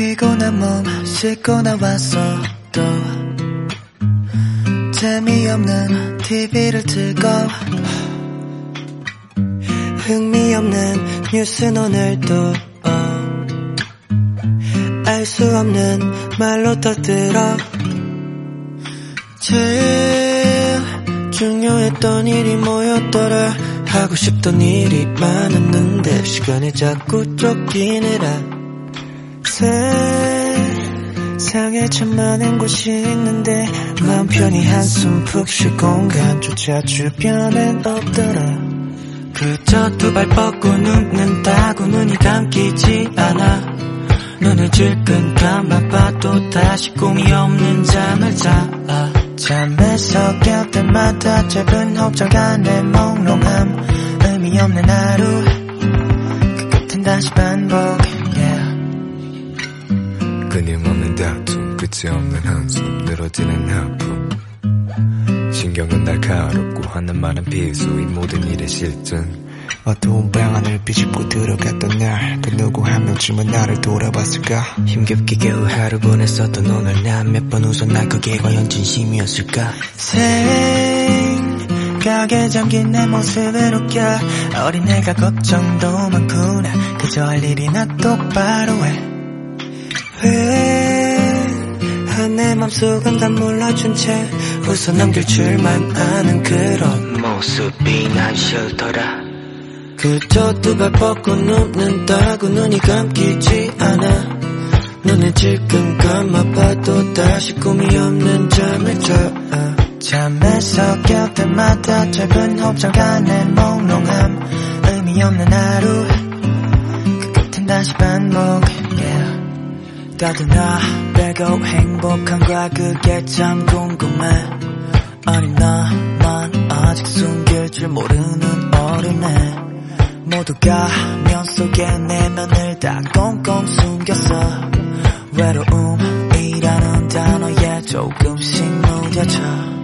피곤한 몸 씻고 나왔어 또 재미없는 TV를 틀고 흥미없는 뉴스는 오늘도 어. 알수 없는 말로 떠들어 제일 중요했던 일이 뭐였더라 하고 싶던 일이 많았는데 시간이 자꾸 쫓기느라 세상에 참 많은 곳이 있는데 편히 한숨 푹 쉴 공간조차 주변엔 없더라. 그저 두 발 뻗고 눕는다고 눈이 감기지 않아. 눈을 질끈 감아봐도 다시 꿈이 없는 잠을 자. 잠에서 깰 때마다 짧은 호흡장간의 몽롱함. 의미 없는 하루. 그 끝은 다시 반복 yeah. 끊임없는 다툼 끝이 없는 한숨 늘어지는 아픔 신경은 날카롭고 하는 말은 비수 이 모든 일의 실증. 어두운 방 안을 비집고 들어갔던 날 그 누구 한 명쯤은 나를 돌아봤을까? 힘겹게 겨우 하루 보냈었던 오늘 난 몇 번 웃었나 그게 과연 진심이었을까? 생각에 잠긴 내 모습을 웃겨. 어린애가 걱정도 많구나. 그저 할 일이나 똑바로 해왜 내 맘속은 다 몰라준 채 웃어 넘길 줄만 아는 그런 모습이 난 싫더라. 그저 두 발 뻗고 눕는다고 눈이 감기지 않아. 눈을 질끈 감아봐도 다시 꿈이 없는 잠을 자 잠에서 깰 때마다 짧은 호흡장간의 몽롱함. 의미 없는 하루 그 끝은 다시 반복 yeah. 따뜻나 빼고 행복한가 그게 참 궁금해. 아니 나만 아직 숨길 줄 모르는 어린애 모두가 면 속에 내면을 다 꽁꽁 숨겼어. 외로움이라는 단어에 조금씩 무뎌져